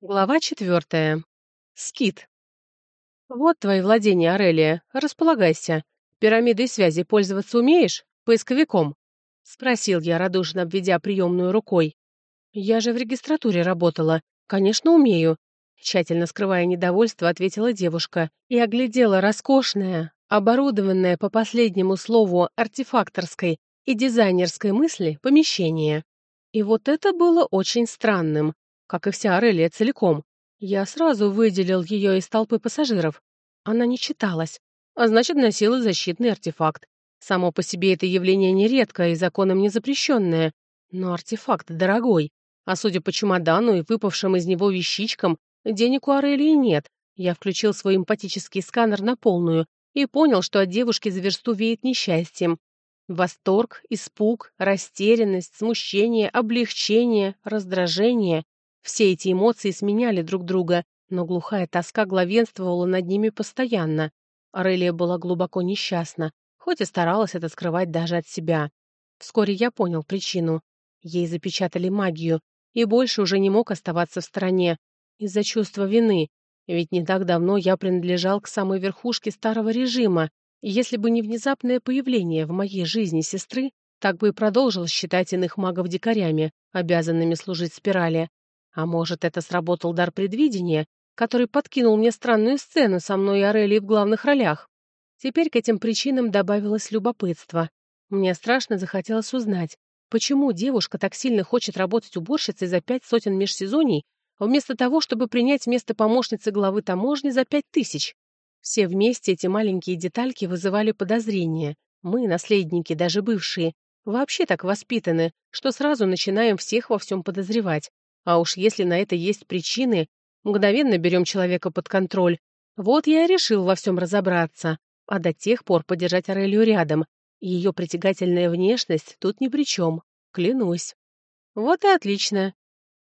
Глава четвертая. Скит. Вот твои владения, Арелия. Располагайся. Пирамидой связи пользоваться умеешь? Поисковиком? Спросил я, радушно обведя приемную рукой. Я же в регистратуре работала. Конечно, умею. Тщательно скрывая недовольство, ответила девушка и оглядела роскошное, оборудованное по последнему слову артефакторской и дизайнерской мысли помещение. И вот это было очень странным как и вся Арелия целиком. Я сразу выделил ее из толпы пассажиров. Она не читалась, а значит, носила защитный артефакт. Само по себе это явление нередкое и законом не запрещенное, но артефакт дорогой. А судя по чемодану и выпавшим из него вещичкам, денег у Арелии нет. Я включил свой эмпатический сканер на полную и понял, что от девушки за версту веет несчастьем. Восторг, испуг, растерянность, смущение, облегчение, раздражение все эти эмоции сменяли друг друга, но глухая тоска главенствовала над ними постоянно. Арелия была глубоко несчастна, хоть и старалась это скрывать даже от себя. Вскоре я понял причину. Ей запечатали магию, и больше уже не мог оставаться в стороне из-за чувства вины, ведь не так давно я принадлежал к самой верхушке старого режима, и если бы не внезапное появление в моей жизни сестры, так бы и продолжил считать иных магов дикарями, обязанными служить спирали. А может, это сработал дар предвидения, который подкинул мне странную сцену со мной и Орелией в главных ролях. Теперь к этим причинам добавилось любопытство. Мне страшно захотелось узнать, почему девушка так сильно хочет работать уборщицей за пять сотен межсезоний, вместо того, чтобы принять место помощницы главы таможни за пять тысяч. Все вместе эти маленькие детальки вызывали подозрения. Мы, наследники, даже бывшие, вообще так воспитаны, что сразу начинаем всех во всем подозревать. А уж если на это есть причины, мгновенно берем человека под контроль. Вот я и решил во всем разобраться, а до тех пор подержать Орелию рядом. Ее притягательная внешность тут ни при чем, клянусь. Вот и отлично.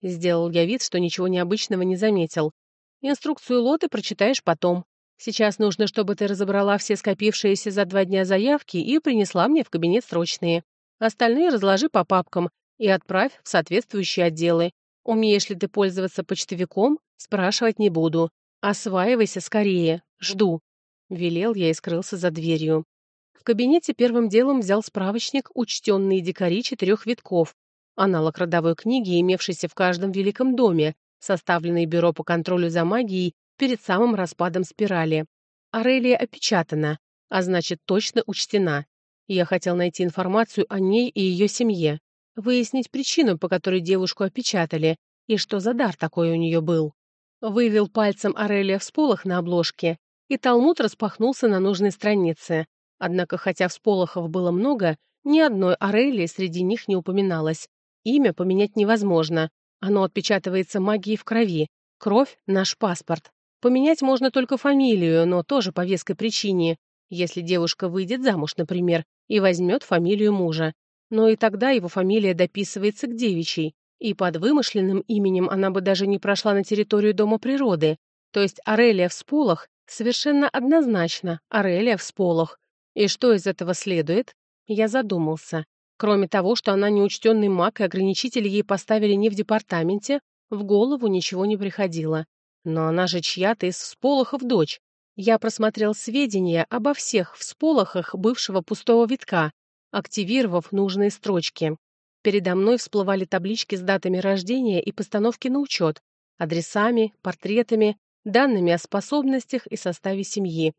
Сделал я вид, что ничего необычного не заметил. Инструкцию лоты прочитаешь потом. Сейчас нужно, чтобы ты разобрала все скопившиеся за два дня заявки и принесла мне в кабинет срочные. Остальные разложи по папкам и отправь в соответствующие отделы. Умеешь ли ты пользоваться почтовиком? Спрашивать не буду. Осваивайся скорее. Жду. Велел я и скрылся за дверью. В кабинете первым делом взял справочник «Учтенные дикари четырех витков», аналог родовой книги, имевшейся в каждом великом доме, составленный Бюро по контролю за магией перед самым распадом спирали. Арелия опечатана, а значит, точно учтена. Я хотел найти информацию о ней и ее семье выяснить причину, по которой девушку опечатали, и что за дар такой у нее был. Вывел пальцем Арелия всполох на обложке, и Талмуд распахнулся на нужной странице. Однако, хотя всполохов было много, ни одной Арелии среди них не упоминалось. Имя поменять невозможно. Оно отпечатывается магией в крови. Кровь — наш паспорт. Поменять можно только фамилию, но тоже по веской причине. Если девушка выйдет замуж, например, и возьмет фамилию мужа. Но и тогда его фамилия дописывается к девичьей, и под вымышленным именем она бы даже не прошла на территорию Дома природы. То есть Арелия в Сполох совершенно однозначно Арелия в Сполох. И что из этого следует? Я задумался. Кроме того, что она неучтенный маг и ограничители ей поставили не в департаменте, в голову ничего не приходило. Но она же чья-то из всполохов дочь. Я просмотрел сведения обо всех всполохах бывшего пустого витка, активировав нужные строчки. Передо мной всплывали таблички с датами рождения и постановки на учет, адресами, портретами, данными о способностях и составе семьи.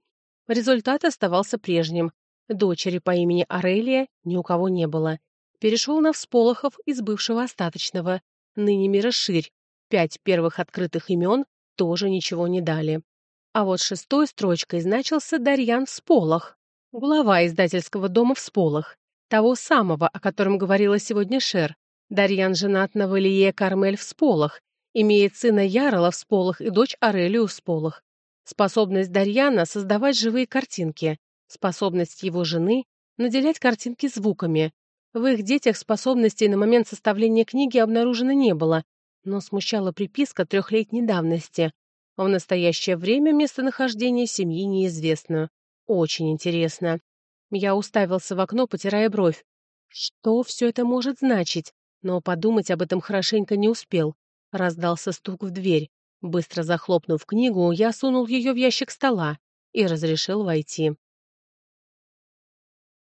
Результат оставался прежним. Дочери по имени Арелия ни у кого не было. Перешел на всполохов из бывшего остаточного, ныне Мироширь. Пять первых открытых имен тоже ничего не дали. А вот шестой строчкой значился Дарьян Всполох, глава издательского дома Всполох. Того самого, о котором говорила сегодня Шер. Дарьян женат на Валие Кармель в Сполох, имеет сына Ярла в Сполох и дочь Арелию в Сполох. Способность Дарьяна — создавать живые картинки. Способность его жены — наделять картинки звуками. В их детях способностей на момент составления книги обнаружено не было, но смущала приписка трехлетней давности. В настоящее время местонахождение семьи неизвестно. Очень интересно. Я уставился в окно, потирая бровь. Что все это может значить? Но подумать об этом хорошенько не успел. Раздался стук в дверь. Быстро захлопнув книгу, я сунул ее в ящик стола и разрешил войти.